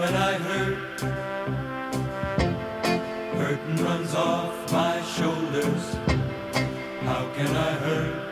when I hurt. Hurting runs off my shoulders. How can I hurt?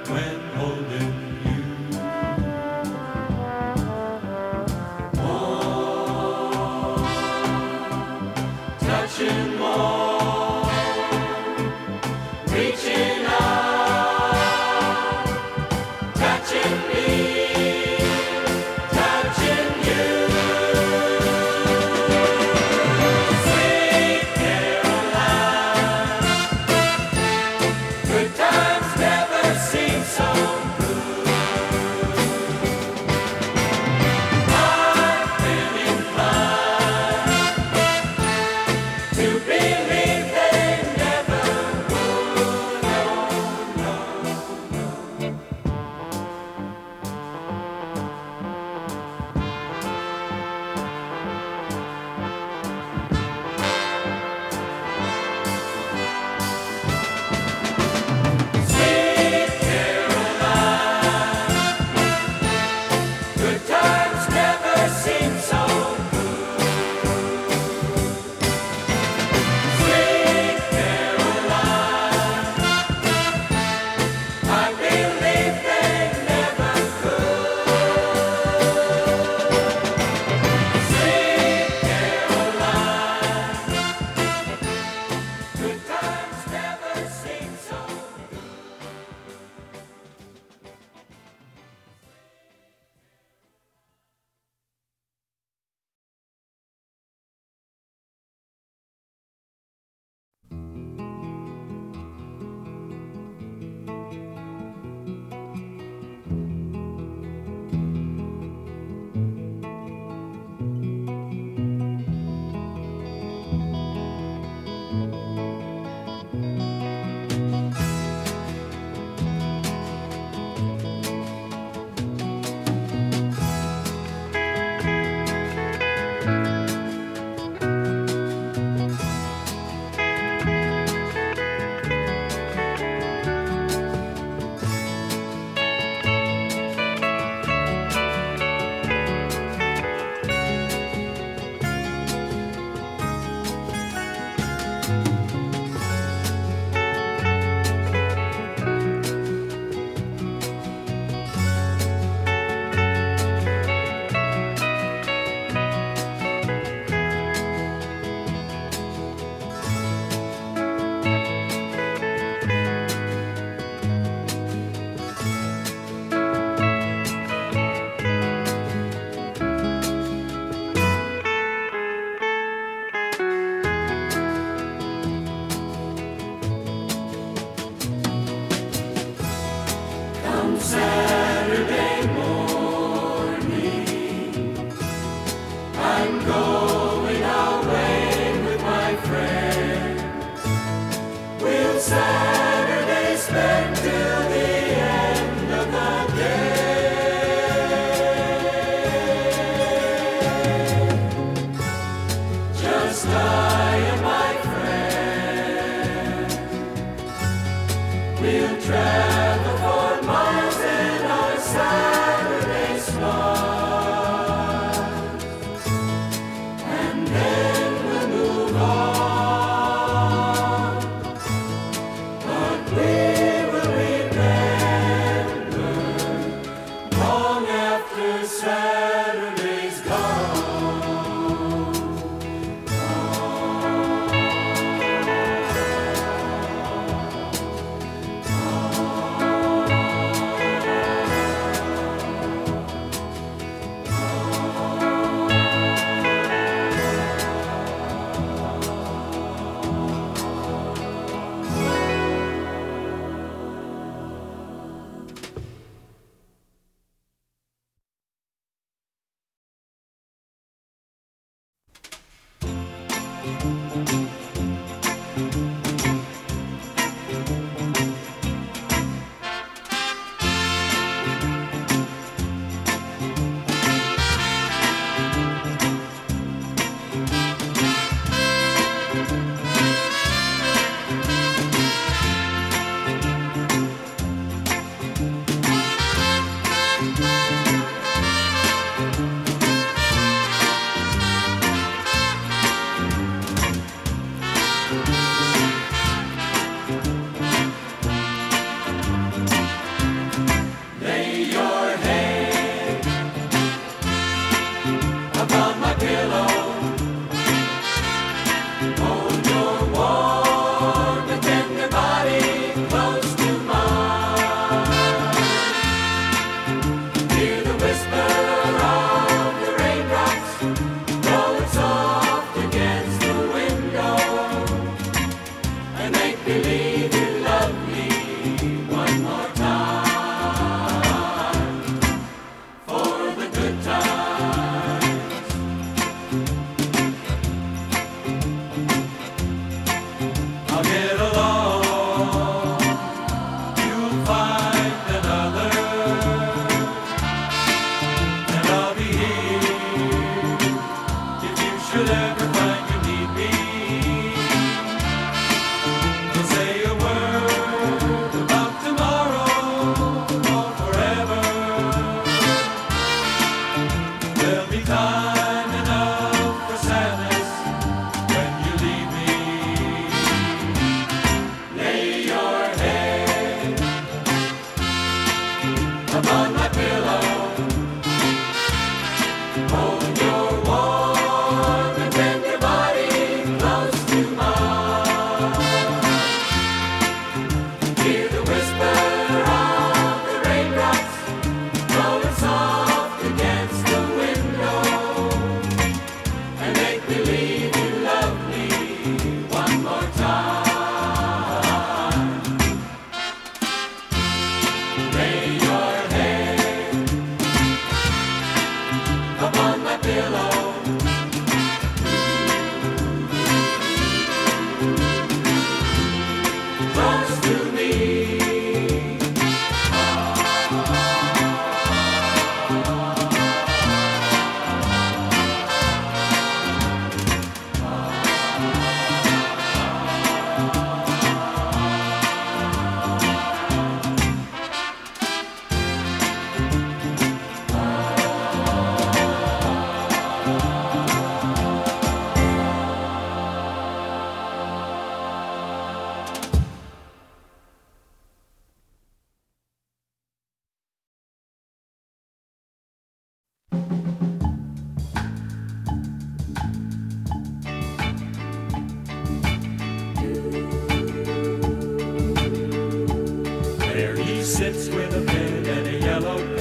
Sits with a pen and a yellow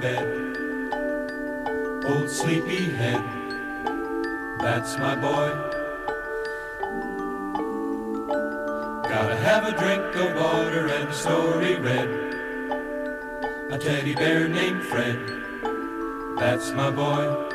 bed. Old sleepy head, that's my boy. Gotta have a drink of water and a story read. A teddy bear named Fred, that's my boy.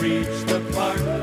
Reach the part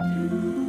Mm-hmm.